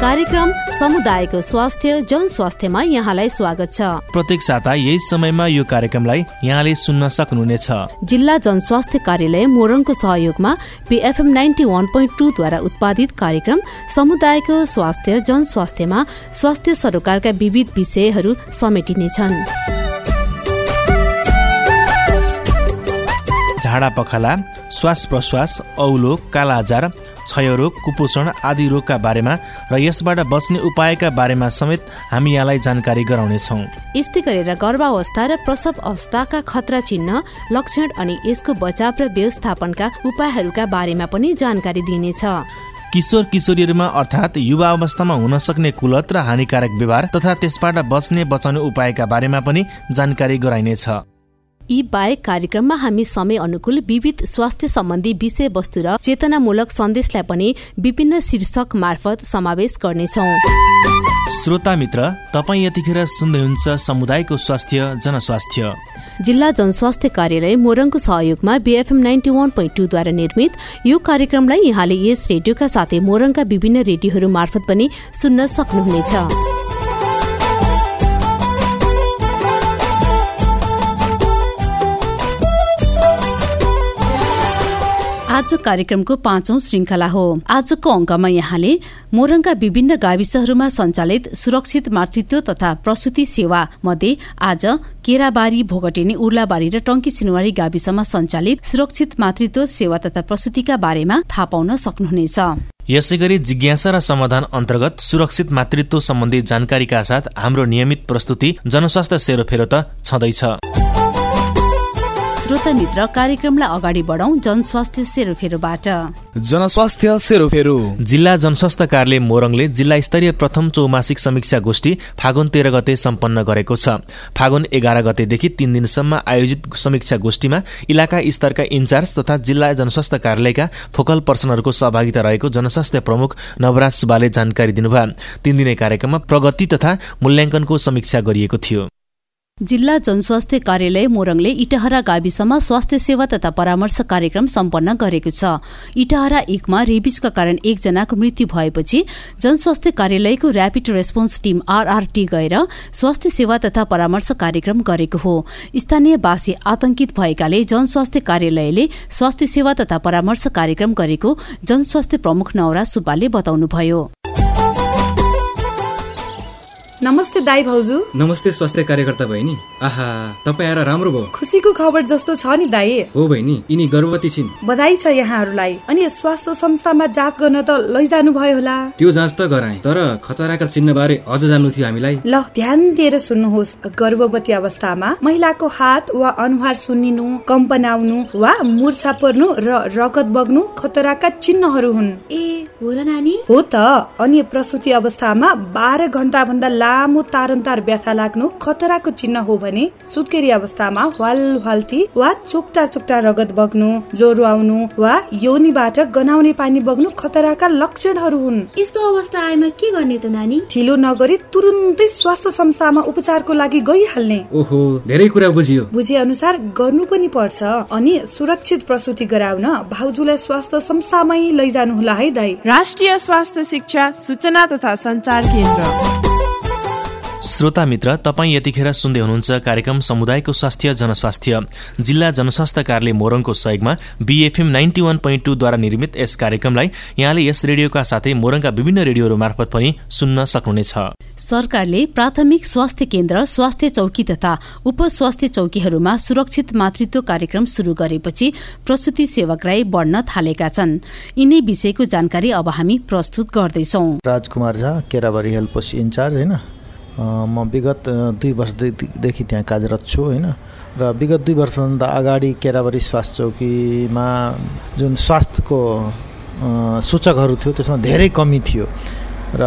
कार्यक्रम समुदायको स्वास्थ्य जन स्वास्थ्यमा यहाँलाई स्वागत छ। प्रत्येक साता यही समयमा यो कार्यक्रमलाई यहाँले सुन्न सक्नुहुनेछ। जिल्ला जनस्वास्थ्य कार्यालय मोरङको सहयोगमा पिएफएम नाइन्टी वान पोइन्ट टूद्वारा उत्पादित कार्यक्रम समुदायको स्वास्थ्य जन स्वास्थ्यमा स्वास्थ्य सरोकारका विविध विषयहरू समेटिनेछन्। झाडा पखाला श्वास प्रश्वास औलो कालाजार क्षयरोग कुपोषण आदि रोगका बारेमा र यसबाट बच्ने उपायका बारेमा समेत हामी यहाँलाई जानकारी गराउनेछौँ। यस्तै गरेर गर्भावस्था र प्रसव अवस्थाका खतरा चिन्ह लक्षण अनि यसको बचाव र व्यवस्थापनका उपायहरूका बारेमा पनि जानकारी दिइनेछ। किशोर किशोरीहरूमा अर्थात् युवा अवस्थामा हुन सक्ने कुलत र हानिकारक व्यवहार तथा त्यसबाट बच्ने बचाउने उपायका बारेमा पनि जानकारी गराइनेछ। यी बाहेक कार्यक्रममा हामी समय अनुकूल विविध स्वास्थ्य सम्बन्धी विषयवस्तु र चेतनामूलक सन्देशलाई पनि विभिन्न शीर्षक मार्फत समावेश गर्नेछौँ। श्रोता मित्र तपाईँ यतिखेर सुन्दै हुनुहुन्छ समुदायको स्वास्थ्य जनस्वास्थ्य। जिल्ला जनस्वास्थ्य कार्यालय मोरङको सहयोगमा बिएफएम नाइन्टी वान पोइन्ट टूद्वारा निर्मित यो कार्यक्रमलाई यहाँले यस रेडियोका साथै मोरङका विभिन्न रेडियोहरू मार्फत पनि सुन्न सक्नुहुनेछ। आज कार्यक्रमको पाँचौं श्रृङ्खला हो। आजको अङ्कमा यहाँले मोरङका विभिन्न गाविसहरूमा सञ्चालित सुरक्षित मातृत्व तथा प्रसुति सेवा मध्ये आज केराबारी भोगटेनी उर्लाबारी र टंकी सिनुवारी गाविसमा सञ्चालित सुरक्षित मातृत्व सेवा तथा प्रसुतिका बारेमा थाहा पाउन सक्नुहुनेछ। यसै गरी जिज्ञासा र समाधान अन्तर्गत सुरक्षित मातृत्व सम्बन्धी जानकारीका साथ हाम्रो नियमित प्रस्तुति जनस्वास्थ्य सेरोफेरो त छँदैछ। श्रोता मित्र कार्यक्रमलाई अगाडि बढाउ जनस्वास्थ्य सेरोफेरोबाट। जनस्वास्थ्य सेरोफेरो। जिल्ला जनस्वास्थ्य कार्यालय मोरङले जिल्ला स्तरीय प्रथम चौमासिक समीक्षा गोष्ठी फागुन तेह्र गते सम्पन्न गरेको छ। फागुन एघार गतेदेखि तीन दिनसम्म आयोजित समीक्षा गोष्ठीमा इलाका स्तरका इन्चार्ज तथा जिल्ला जनस्वास्थ्य कार्यालयका फोकल पर्सनहरूको सहभागिता रहेको जनस्वास्थ्य प्रमुख नवराज सुब्बाले जानकारी दिनुभयो। तीन दिने कार्यक्रममा प्रगति तथा मूल्याङ्कनको समीक्षा गरिएको थियो। जिल्ला जनस्वास्थ्य कार्यालय मोरङले इटहरा गाविसमा स्वास्थ्य सेवा तथा परामर्श कार्यक्रम सम्पन्न गरेको छ। इटहरा एकमा रेबिजका कारण एकजनाको मृत्यु भएपछि जनस्वास्थ्य कार्यालयको ऱ्यापिड रेस्पोन्स टीम आरआरटी गएर स्वास्थ्य सेवा तथा परामर्श कार्यक्रम गरेको हो। स्थानीयवासी आतंकित भएकाले जनस्वास्थ्य कार्यालयले स्वास्थ्य सेवा तथा परामर्श कार्यक्रम गरेको जनस्वास्थ्य प्रमुख नवराज सुब्बाले बताउनुभयो। नमस्ते दाई भाउजू। नमस्ते स्वास्थ्य कार्यकर्ता बहिनी। आहा तपाईँ आएर राम्रो भयो। खुसीको खबर जस्तो छ नि दाई। हो बहिनी यिनी गर्भवती छिन्। बधाई छ यहाँहरूलाई। अनि स्वास्थ्य संस्थामा जाँच गर्न त लैजानु भयो होला। त्यो जाँच त गराए तर खतराका चिन्ह बारे अझ जान्नु थियो हामीलाई। ल ध्यान दिएर सुन्नुहोस्। गर्भवती अवस्थामा महिलाको हात वा अनुहार सुन्निनु कम्पनाउनु वा मुर्छा पर्नु र रगत बग्नु खतराका चिन्हहरू हुन्। ए हो र नानी। हो त। अनि प्रसुति अवस्थामा बाह्र घण्टा भन्दा लामो तारन्तार व्यथा लाग्नु खतराको चिन्ह हो भने सुत्केरी अवस्थामा ह्वाल ह्वाल्ती वा चुक्टा चुक्टा रगत बग्नु ज्वरो आउनु वा योनिबाट गनाउने पानी बग्नु खतराका लक्षणहरू हुन्। यस्तो अवस्था आएमा के गर्ने त नानी? ढिलो नगरी तुरुन्तै स्वास्थ्य संस्थामा उपचारको लागि गइहाल्ने। ओहो धेरै कुरा बुझियो। बुझे अनुसार गर्नु पनि पर्छ। अनि सुरक्षित प्रसुति गराउन भाउजूलाई स्वास्थ्य संस्थामै लैजानु होला है दाई। राष्ट्रिय स्वास्थ्य शिक्षा सूचना तथा संचार केन्द्र। श्रोता मित्र तपाईँ यतिखेर सुन्दै हुनुहुन्छ कार्यक्रम समुदायको स्वास्थ्य जनस्वास्थ्य। जिल्ला जनस्वास्थ्य कार्यालय मोरङको सहयोगमा बीएफएम नाइन्टी वान पोइन्ट टूद्वारा निर्मित यस कार्यक्रमलाई यहाँले यस रेडियोका साथै मोरङका विभिन्न रेडियोहरू मार्फत पनि सुन्न सक्नुहुनेछ। सरकारले प्राथमिक स्वास्थ्य केन्द्र स्वास्थ्य चौकी तथा उप स्वास्थ्य चौकीहरूमा सुरक्षित मातृत्व कार्यक्रम शुरू गरेपछि प्रसुति सेवकराई बढ्न थालेका छन्। यिनै विषयको जानकारी अब हामी प्रस्तुत गर्दैछौ। Rajkumar Jha Kerabari help post incharge होइन? म विगत दुई वर्षदेखि त्यहाँ कार्यरत छु होइन? र विगत दुई वर्षभन्दा अगाडि केराबारी स्वास्थ्य चौकीमा जुन स्वास्थ्यको सूचकहरू थियो त्यसमा धेरै कमी थियो। र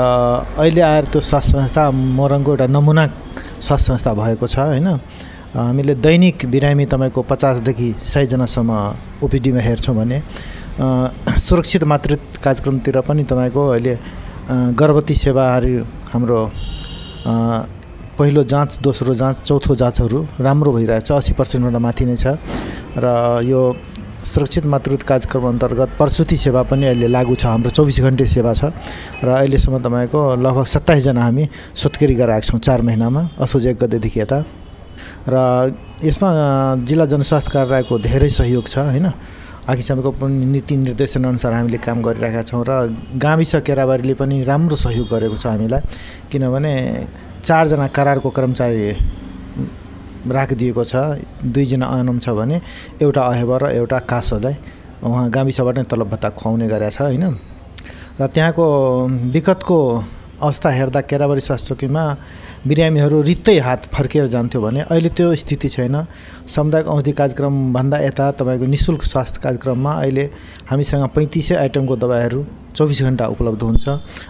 अहिले आएर त्यो स्वास्थ्य संस्था मोरङको एउटा नमुना स्वास्थ्य संस्था भएको छ होइन? हामीले दैनिक बिरामी तपाईँको पचासदेखि सयजनासम्म ओपिडीमा हेर्छौँ भने सुरक्षित मातृत्व कार्यक्रमतिर पनि तपाईँको अहिले गर्भवती सेवाहरू हाम्रो पहिलो जाँच दोस्रो जाँच चौथो जाँचहरू राम्रो भइरहेछ अस्सी पर्सेन्टभन्दा माथि नै छ। र यो सुरक्षित मातृत्व कार्यक्रम अन्तर्गत प्रसुति सेवा पनि अहिले लागू छ। हाम्रो चौबिस घन्टे सेवा छ। र अहिलेसम्म तपाईँको लगभग सत्ताइसजना हामी सोत्केरी गराएका छौँ चार महिनामा असोज एक गतेदेखि यता। र यसमा जिल्ला जनस्वास्थ्य कार्यालयको धेरै सहयोग छ होइन? आखिसम्मको पनि नीति निर्देशनअनुसार हामीले काम गरिरहेका छौँ र गाविस केराबारीले पनि राम्रो सहयोग गरेको छ हामीलाई। किनभने चारजना करारको कर्मचारी राखिदिएको छ दुईजना अनम छ भने एउटा अहेब र एउटा कासलाई उहाँ गाविसबाट नै तलब भत्ता खुवाउने गरेको छ होइन? र त्यहाँको विगतको अवस्था हेर्दा केराबारी स्वास्थ्य चौकीमा बिरामीहरू रित्तै हात फर्केर जान्थ्यो भने अहिले त्यो स्थिति छैन। सामुदायिक औषधि कार्यक्रमभन्दा यता तपाईँको नि शुल्क स्वास्थ्य कार्यक्रममा अहिले हामीसँग पैँतिसै आइटमको दबाईहरू चौबिस घन्टा उपलब्ध हुन्छ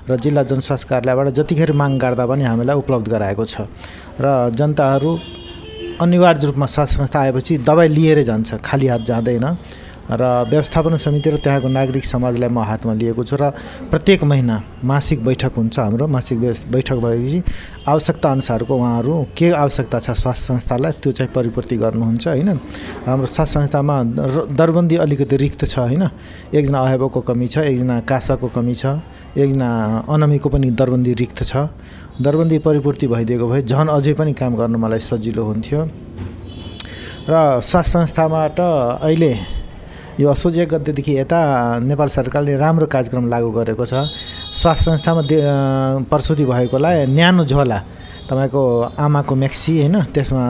र जिल्ला जनस्वास्थ्य कार्यालयबाट जतिखेर माग गर्दा पनि हामीलाई उपलब्ध गराएको छ। र जनताहरू अनिवार्य रूपमा स्वास्थ्य संस्था आएपछि दबाई लिएरै जान्छ खाली हात जाँदैन। र व्यवस्थापन समिति र त्यहाँको नागरिक समाजलाई म हातमा लिएको छु र प्रत्येक महिना मासिक बैठक हुन्छ हाम्रो। मासिक बैठक भएपछि आवश्यकता अनुसारको उहाँहरू के आवश्यकता छ स्वास्थ्य संस्थालाई त्यो चाहिँ परिपूर्ति गर्नुहुन्छ होइन? हाम्रो स्वास्थ्य संस्थामा दरबन्दी अलिकति रिक्त छ होइन? एकजना अहेबको कमी छ एकजना कासाको कमी छ एकजना अनमीको पनि दरबन्दी रिक्त छ। दरबन्दी परिपूर्ति भइदिएको भए झन् अझै पनि काम गर्न मलाई सजिलो हुन्थ्यो। र स्वास्थ्य संस्थाबाट अहिले यो असोज गतेदेखि यता नेपाल सरकारले राम्रो कार्यक्रम लागू गरेको छ। स्वास्थ्य संस्थामा दे प्रसुति भएकोलाई न्यानो झोला तपाईँको आमाको म्याक्सी होइन त्यसमा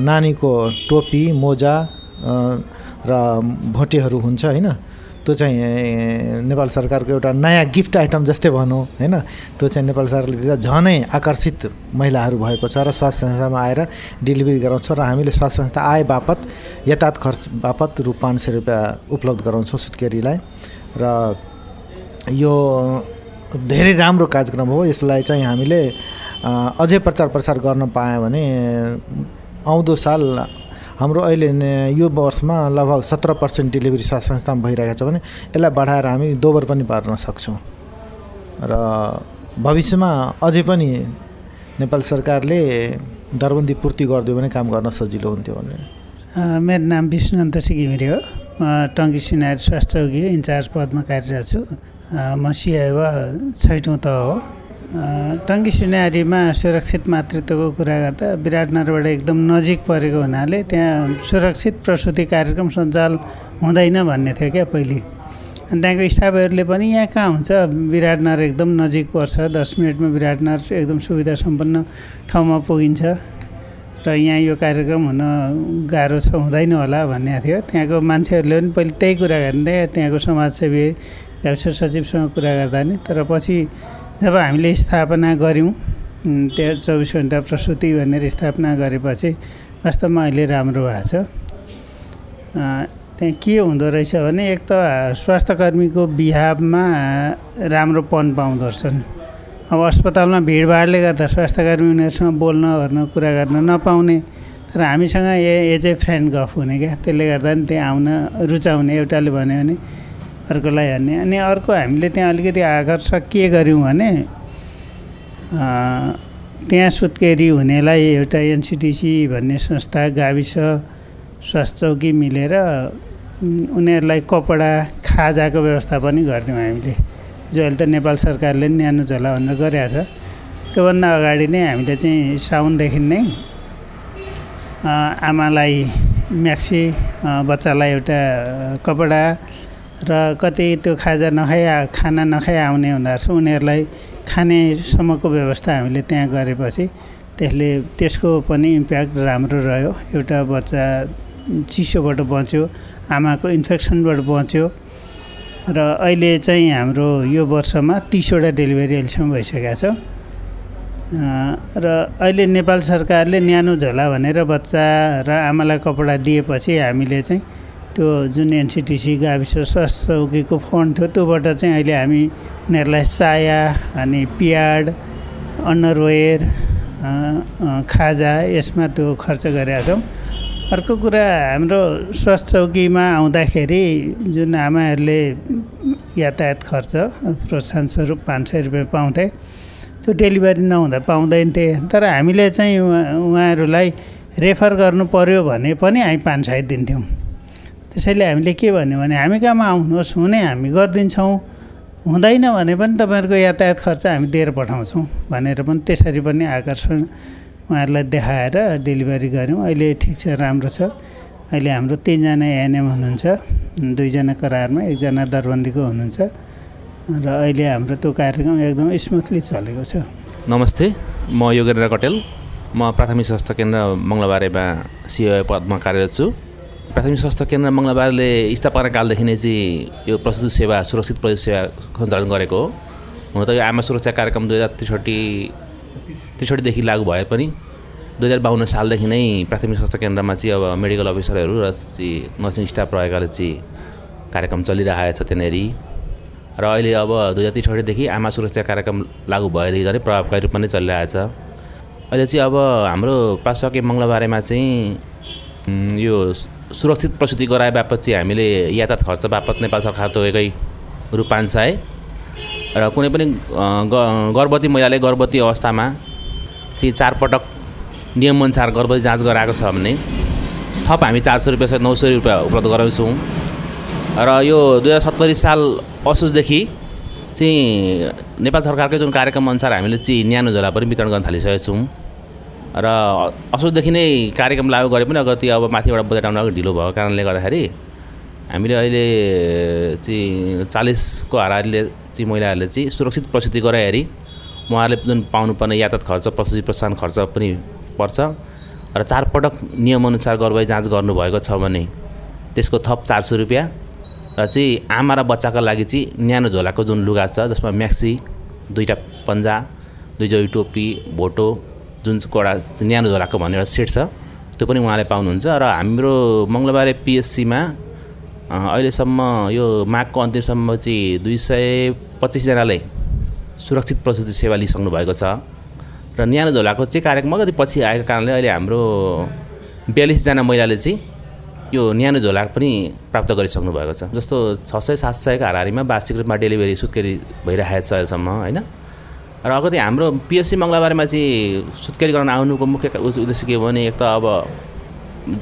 नानीको टोपी मोजा र भोटेहरू हुन्छ होइन। त्यो चाहिँ नेपाल सरकारको एउटा नयाँ गिफ्ट आइटम जस्तै भनौँ होइन? त्यो चाहिँ नेपाल सरकारले दिँदा झनै आकर्षित महिलाहरू भएको छ र स्वास्थ्य संस्थामा आएर डेलिभरी गराउँछ र हामीले स्वास्थ्य संस्था आए बापत यातायात खर्च बापत रु पाँच सय रुपियाँ उपलब्ध गराउँछौँ सुत्केरीलाई। र यो धेरै राम्रो कार्यक्रम हो। यसलाई चाहिँ हामीले अझै प्रचार प्रसार गर्न पायो भने आउँदो साल हाम्रो अहिले यो वर्षमा लगभग सत्र पर्सेन्ट डेलिभरी स्वास्थ्य संस्थामा भइरहेको छ भने यसलाई बढाएर हामी दोबर पनि पार्न सक्छौँ। र भविष्यमा अझै पनि नेपाल सरकारले दरबन्दी पूर्ति गरिदियो भने काम गर्न सजिलो हुन्थ्यो भने। मेरो नाम विष्णुनन्द घिमिरे हो। म टङ्की सिनार स्वास्थ्य इन्चार्ज पदमा कार्यरत छु। म सिआइवा छैटौँ त हो। टङ्गी सिनारीमा सुरक्षित मातृत्वको कुरा गर्दा विराटनगरबाट एकदम नजिक परेको हुनाले त्यहाँ सुरक्षित प्रसुति कार्यक्रम सञ्चाल हुँदैन भन्ने थियो क्या पहिले। अनि त्यहाँको स्टाफहरूले पनि यहाँ कहाँ हुन्छ? विराटनगर एकदम नजिक पर्छ। दस मिनटमा विराटनगर एकदम सुविधा सम्पन्न ठाउँमा पुगिन्छ। र यहाँ यो कार्यक्रम हुन गाह्रो छ हुँदैन होला भन्ने थियो। त्यहाँको मान्छेहरूले पनि पहिले त्यही कुरा गर्दै त्यहाँको समाजसेवी गाविस सचिवसँग कुरा गर्दा नि। तर पछि जब हामीले स्थापना गऱ्यौँ त्यहाँ चौबिस घन्टा प्रसुति भनेर स्थापना गरेपछि वास्तवमा अहिले राम्रो भएको छ। त्यहाँ के हुँदो रहेछ भने एक त स्वास्थ्य कर्मीको बिहाबमा राम्रो पन पाउँदो रहेछन् अब अस्पतालमा भिडभाडले गर्दा स्वास्थ्य कर्मी उनीहरूसँग बोल्न ओर्न कुरा गर्न नपाउने तर हामीसँग ए एज ए फ्रेन्ड गफ हुने क्या? त्यसले गर्दा नि त्यहाँ आउन रुचाउने एउटाले भन्यो भने अर्कोलाई हेर्ने अनि अर्को हामीले त्यहाँ अलिकति आकर्षक के गऱ्यौँ भने त्यहाँ सुत्केरी हुनेलाई एउटा एनसिटिसी भन्ने संस्था गाविस स्वास्थ्य चौकी मिलेर उनीहरूलाई कपडा खाजाको व्यवस्था पनि गर्थ्यौँ हामीले। जो अहिले त नेपाल सरकारले पनि न्यानो झोला भनेर गरिरहेको छ त्योभन्दा अगाडि नै हामीले चाहिँ साउनदेखि नै आमालाई म्याक्सी बच्चालाई एउटा कपडा र कति त्यो खाजा नखाइ खाना नखाइ आउने हुँदो रहेछ। उनीहरूलाई खानेसम्मको व्यवस्था हामीले त्यहाँ गरेपछि त्यसले त्यसको पनि इम्प्याक्ट राम्रो रह्यो। एउटा बच्चा चिसोबाट बच्यो आमाको इन्फेक्सनबाट बच्यो र अहिले चाहिँ हाम्रो यो वर्षमा तिसवटा डेलिभरी अहिलेसम्म भइसकेको छ। र अहिले नेपाल सरकारले न्यानो झोला भनेर बच्चा र आमालाई कपडा दिएपछि हामीले चाहिँ त्यो जुन एनसिटिसी गाविस स्वास्थ्य चौकीको फन्ड थियो त्योबाट चाहिँ अहिले हामी उनीहरूलाई साया अनि पियाड अन्डरवेयर खाजा यसमा त्यो खर्च गरेका छौँ। अर्को कुरा हाम्रो स्वास्थ्य चौकीमा आउँदाखेरि जुन आमाहरूले यातायात खर्च प्रोत्साहन स्वरूप पाँच सय रुपियाँ पाउँथे त्यो डेलिभरी नहुँदा पाउँदैन तर हामीले चाहिँ उहाँहरूलाई रेफर गर्नु पऱ्यो भने पनि हामी पाँच सय दिन्थ्यौँ। त्यसैले हामीले के भन्यो भने हामी कहाँमा आउनुहोस्? हुने हामी गरिदिन्छौँ। हुँदैन भने पनि तपाईँहरूको यातायात खर्च हामी दिएर पठाउँछौँ। भनेर पनि त्यसरी पनि आकर्षण उहाँहरूलाई देखाएर डेलिभरी गऱ्यौँ। अहिले ठिक छ राम्रो छ। अहिले हाम्रो तिनजना एएनएम हुनुहुन्छ। दुईजना करारमा एकजना दरबन्दीको हुनुहुन्छ। र अहिले हाम्रो त्यो कार्यक्रम एकदम स्मुथली चलेको छ। नमस्ते म योगेन्द्र कटेल। म प्राथमिक स्वास्थ्य केन्द्र मङ्गलबारेमा सिओ पदमा कार्यरत छु। प्राथमिक स्वास्थ्य केन्द्र मङ्गलबारले स्थापनाकालदेखि नै चाहिँ यो प्रस्तुत सेवा सुरक्षित प्रस्तुत सेवा सञ्चालन गरेको हो हुन त यो आमा सुरक्षा कार्यक्रम दुई हजार त्रिसठी त्रिसठीदेखि लागू भए पनि दुई हजार बाहन्न सालदेखि नै प्राथमिक स्वास्थ्य केन्द्रमा चाहिँ अब मेडिकल अफिसरहरू र चाहिँ नर्सिङ स्टाफ रहेकाले चाहिँ कार्यक्रम चलिरहेको छ त्यहाँनिर र अहिले अब दुई हजार त्रिसठीदेखि आमा सुरक्षा कार्यक्रम लागू भएदेखि झन् प्रभावकारी रूपमा नै चलिरहेछ अहिले चाहिँ अब हाम्रो पासके मङ्गलबारेमा चाहिँ यो सुरक्षित प्रसुति गराए बापत चाहिँ हामीले यातायात खर्च बापत नेपाल सरकार तोकेकै रु पाँच सय। र कुनै पनि गर्भवती महिलाले गर्भवती अवस्थामा चाहिँ चारपटक नियमअनुसार गर्भवती जाँच गराएको छ भने थप हामी चार सय रुपियाँ नौ सय रुपियाँ उपलब्ध गराउँछौँ। र यो दुई हजार सत्तरी साल असोजदेखि चाहिँ नेपाल सरकारकै जुन कार्यक्रम अनुसार हामीले चाहिँ न्यानो झोला पनि वितरण गर्न थालिसकेका छौँ। र असोजदेखि नै कार्यक्रम लागू गरे पनि अगति अब माथिबाट बजेट आउन ढिलो भएको कारणले गर्दाखेरि हामीले अहिले चाहिँ चालिसको हाराहारीले चाहिँ महिलाहरूले चाहिँ सुरक्षित प्रस्तुति गराइहेरी उहाँहरूले जुन पाउनुपर्ने यातायात खर्च प्रस्तुति प्रोत्साहन खर्च पनि पर्छ र चारपटक नियमअनुसार गर्भवती जाँच गर्नुभएको छ भने त्यसको थप चार सय रुपियाँ र चाहिँ आमा र बच्चाको लागि चाहिँ न्यानो झोलाको जुन लुगा छ जसमा म्याक्सी दुईवटा पन्जा दुई जोडी टोपी भोटो जुन चाहिँ कोडा न्यानो झोलाको भन्ने एउटा सेट छ त्यो पनि उहाँले पाउनुहुन्छ। र हाम्रो मङ्गलबारे पिएचसीमा अहिलेसम्म यो माघको अन्तिमसम्म चाहिँ दुई सय पच्चिसजनाले सुरक्षित प्रसुति सेवा लिइसक्नु भएको छ। र न्यानो झोलाको चाहिँ कार्यक्रम अलिकति पछि आएको कारणले अहिले हाम्रो बयालिसजना महिलाले चाहिँ यो न्यानो झोला पनि प्राप्त गरिसक्नु भएको छ। जस्तो छ सय सात सयको हारिमा वार्षिक रूपमा डेलिभरी सुत्केरी भइरहेको छ अहिलेसम्म होइन? र अगति हाम्रो पिएससी मङ्गलबारेमा चाहिँ सुत्केरी गर्न आउनुको मुख्य उद्देश्य के भने एक त अब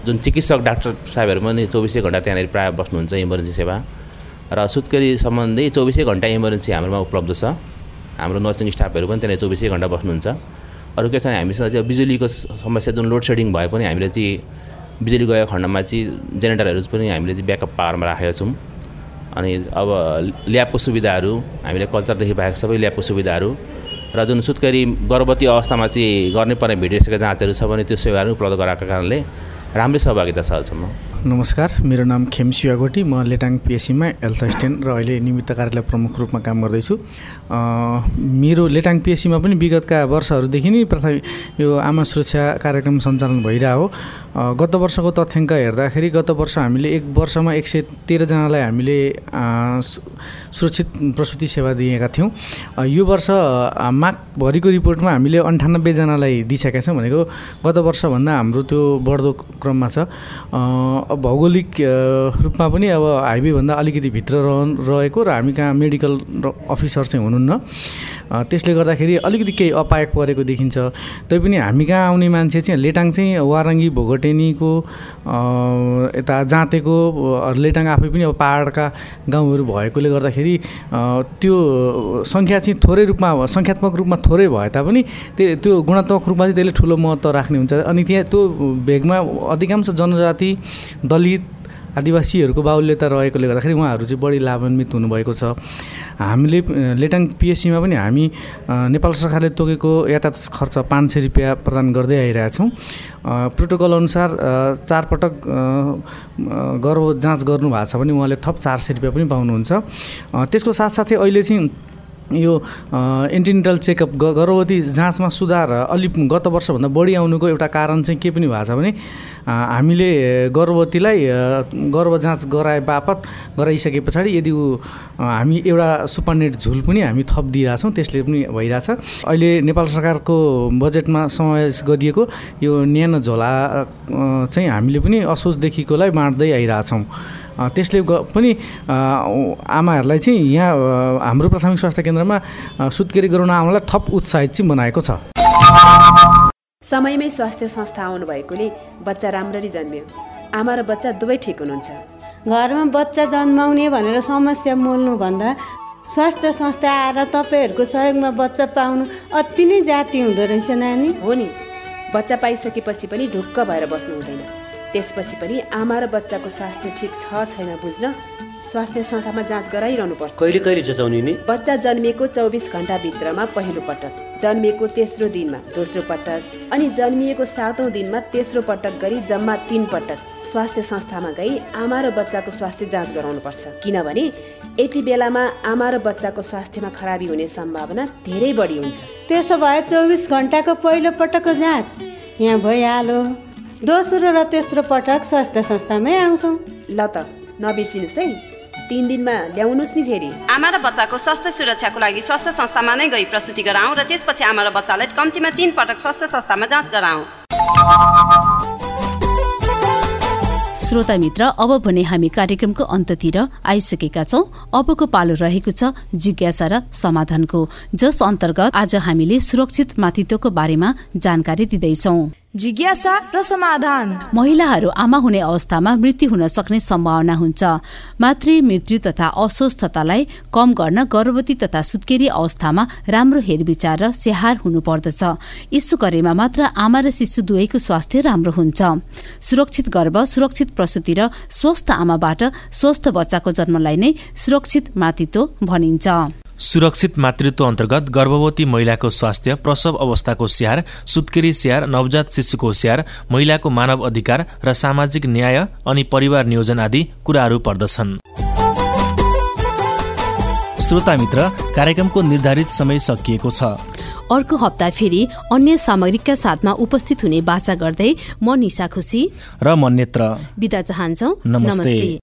जुन चिकित्सक डाक्टर साहेबहरू पनि चौबिसै घन्टा त्यहाँनिर प्रायः बस्नुहुन्छ इमर्जेन्सी सेवा। र सुत्केरी सम्बन्धी चौबिसै घन्टा इमर्जेन्सी हाम्रोमा उपलब्ध छ। हाम्रो नर्सिङ स्टाफहरू पनि त्यहाँनिर चौबिसै घन्टा बस्नुहुन्छ। अरू के छ भने हामीसँग चाहिँ बिजुलीको समस्या जुन लोड सेडिङ भए पनि हामीले चाहिँ बिजुली गएको खण्डमा चाहिँ जेनेरेटरहरू पनि हामीले चाहिँ ब्याकअप पावरमा राखेका छौँ। अनि अब ल्याबको सुविधाहरू हामीले कल्चरदेखि बाहेक सबै ल्याबको सुविधाहरू र जुन सुत्केरी गर्भवती अवस्थामा चाहिँ गर्नुपर्ने भिडियोसका जाँचहरू छ भने त्यो सेवाहरू उपलब्ध गराएको कारणले राम्रै सहभागिता छ अहिलेसम्म। नमस्कार मेरो नाम खेमसी अगोटी म लेटाङ पिएससीमा हेल्थ एसिस्टेन्ट र अहिले निमित्त कार्यालय प्रमुख रूपमा काम गर्दैछु। मेरो लेटाङ पिएससीमा पनि विगतका वर्षहरूदेखि नै प्रथम यो आमा सुरक्षा कार्यक्रम सञ्चालन भइरहेको हो। गत वर्षको तथ्याङ्क हेर्दाखेरि गत वर्ष हामीले एक वर्षमा एक सय तेह्रजनालाई हामीले सुरक्षित प्रसुति सेवा दिएका थियौँ। यो वर्ष माघभरिको रिपोर्टमा हामीले अन्ठानब्बेजनालाई दिइसकेका छौँ भनेको गत वर्षभन्दा हाम्रो त्यो बढ्दो क्रममा छ। भौगोलिक रूपमा पनि अब हाइवेभन्दा अलिकति भित्र रह रहेको र हामी कहाँ मेडिकल अफिसर चाहिँ हुनुहुन्न। त्यसले गर्दाखेरि अलिकति केही अपायक परेको देखिन्छ। तैपनि हामी कहाँ आउने मान्छे चाहिँ लेटाङ चाहिँ वारङ्गी भोगटेनीको यता जाँतेको लेटाङ आफै पनि अब पाहाडका गाउँहरू भएकोले गर्दाखेरि त्यो सङ्ख्या चाहिँ थोरै रूपमा सङ्ख्यात्मक रूपमा थोरै भए तापनि त्यो गुणात्मक रूपमा चाहिँ त्यसले ठुलो महत्त्व राख्ने हुन्छ। अनि त्यहाँ त्यो भेगमा अधिकांश जनजाति दलित आदिवासीहरूको बाहुल्यता रहेकोले गर्दाखेरि उहाँहरू चाहिँ बढी लाभान्वित हुनुभएको छ। हामीले लेटाङ पिएससीमा पनि हामी नेपाल सरकारले तोकेको यातायात खर्च पाँच सय रुपियाँ प्रदान गर्दै आइरहेछौँ प्रोटोकल अनुसार चारपटक गर्भ जाँच गर्नुभएको छ भने उहाँले थप चार सय रुपियाँ पनि पाउनुहुन्छ। त्यसको साथसाथै अहिले चाहिँ यो एन्टिनेटल चेकअप गर्भवती जाँचमा सुधार अलिक गत वर्षभन्दा बढी आउनुको एउटा कारण चाहिँ के पनि भएको छ भने हामीले गर्भवतीलाई गर्भ जाँच गराए बापत गराइसके पछाडि यदि ऊ हामी एउटा सुपरनेट झुल पनि हामी थप दिइरहेछौँ त्यसले पनि भइरहेछ। अहिले नेपाल सरकारको बजेटमा समावेश गरिएको यो न्यानो झोला चाहिँ हामीले पनि असोजदेखिकोलाई बाँड्दै आइरहेछौँ। त्यसले पनि आमाहरूलाई चाहिँ यहाँ हाम्रो प्राथमिक स्वास्थ्य केन्द्रमा सुत्केरी गराउन आउनलाई थप उत्साहित चाहिँ बनाएको छ। समयमै स्वास्थ्य संस्था आउनु भएकोले बच्चा राम्ररी जन्मियो। आमा र बच्चा दुवै ठिक हुनुहुन्छ। घरमा बच्चा जन्माउने भनेर समस्या मोल्नुभन्दा स्वास्थ्य संस्था आएर तपाईँहरूको सहयोगमा बच्चा पाउनु अति नै जाति हुँदो रहेछ नानी। हो नि। बच्चा पाइसकेपछि पनि ढुक्क भएर बस्नु हुँदैन त्यसपछि पनि आमा र बच्चाको स्वास्थ्य ठिक छ छैन बुझ्न स्वास्थ्य संस्थामा जाँच गराइरहनु पर्छ कहिले कहिले जचाउने नि? बच्चा जन्मिएको चौबिस घन्टाभित्रमा पहिलो पटक जन्मिएको तेस्रो दिनमा दोस्रो पटक अनि जन्मिएको सातौँ दिनमा तेस्रो पटक गरी जम्मा तिन पटक स्वास्थ्य संस्थामा गई आमा र बच्चाको स्वास्थ्य जाँच गराउनुपर्छ। किनभने यति बेलामा आमा र बच्चाको स्वास्थ्यमा खराबी हुने सम्भावना धेरै बढी हुन्छ। त्यसो भए चौबिस घन्टाको पहिलो पटकको जाँच यहाँ भइहाल्यो। दोस्रो र तेस्रो पटक स्वास्थ्य संस्थामै आउँछौँ। ल त नबिर्सिनुहोस् है। तिन दिनमा ल्याउनुहोस् नि फेरि। आमा र बच्चाको स्वास्थ्य सुरक्षाको लागि स्वास्थ्य संस्थामा नै गई प्रसुति गराउँ र त्यसपछि आमा र बच्चालाई कम्तीमा तिन पटक स्वास्थ्य संस्थामा जाँच गराउँ। श्रोता मित्र अब भने हामी कार्यक्रमको अन्ततिर आइसकेका छौं। अबको पालो रहेको छ जिज्ञासा र समाधानको जस अन्तर्गत आज हामीले सुरक्षित मातृत्वको बारेमा जानकारी दिँदैछौ। जिज्ञासा र समाधान। महिलाहरू आमा हुने अवस्थामा मृत्यु हुन सक्ने सम्भावना हुन्छ। मातृ मृत्यु तथा अस्वस्थतालाई कम गर्न गर्भवती तथा सुत्केरी अवस्थामा राम्रो हेरविचार र स्याहार हुनुपर्दछ। यसो गरेमा मात्र आमा र शिशु दुवैको स्वास्थ्य राम्रो हुन्छ। सुरक्षित गर्भ सुरक्षित प्रसुति र स्वस्थ आमाबाट स्वस्थ बच्चाको जन्मलाई नै सुरक्षित मातृत्व भनिन्छ। सुरक्षित मातृत्व अन्तर्गत गर्भवती महिलाको स्वास्थ्य प्रसव अवस्थाको स्याहार सुत्केरी स्याहार नवजात शिशुको स्याहार महिलाको मानव अधिकार र सामाजिक न्याय अनि परिवार नियोजन आदि कुराहरू पर्दछन्। श्रोता मित्र कार्यक्रमको निर्धारित समय सकिएको छ। अर्को हप्ता फेरि अन्य सामग्रीका साथमा उपस्थित हुने बाचा गर्दै म निशा खुसी। र म नेत्र। बिदा चाहन्छौ। नमस्ते।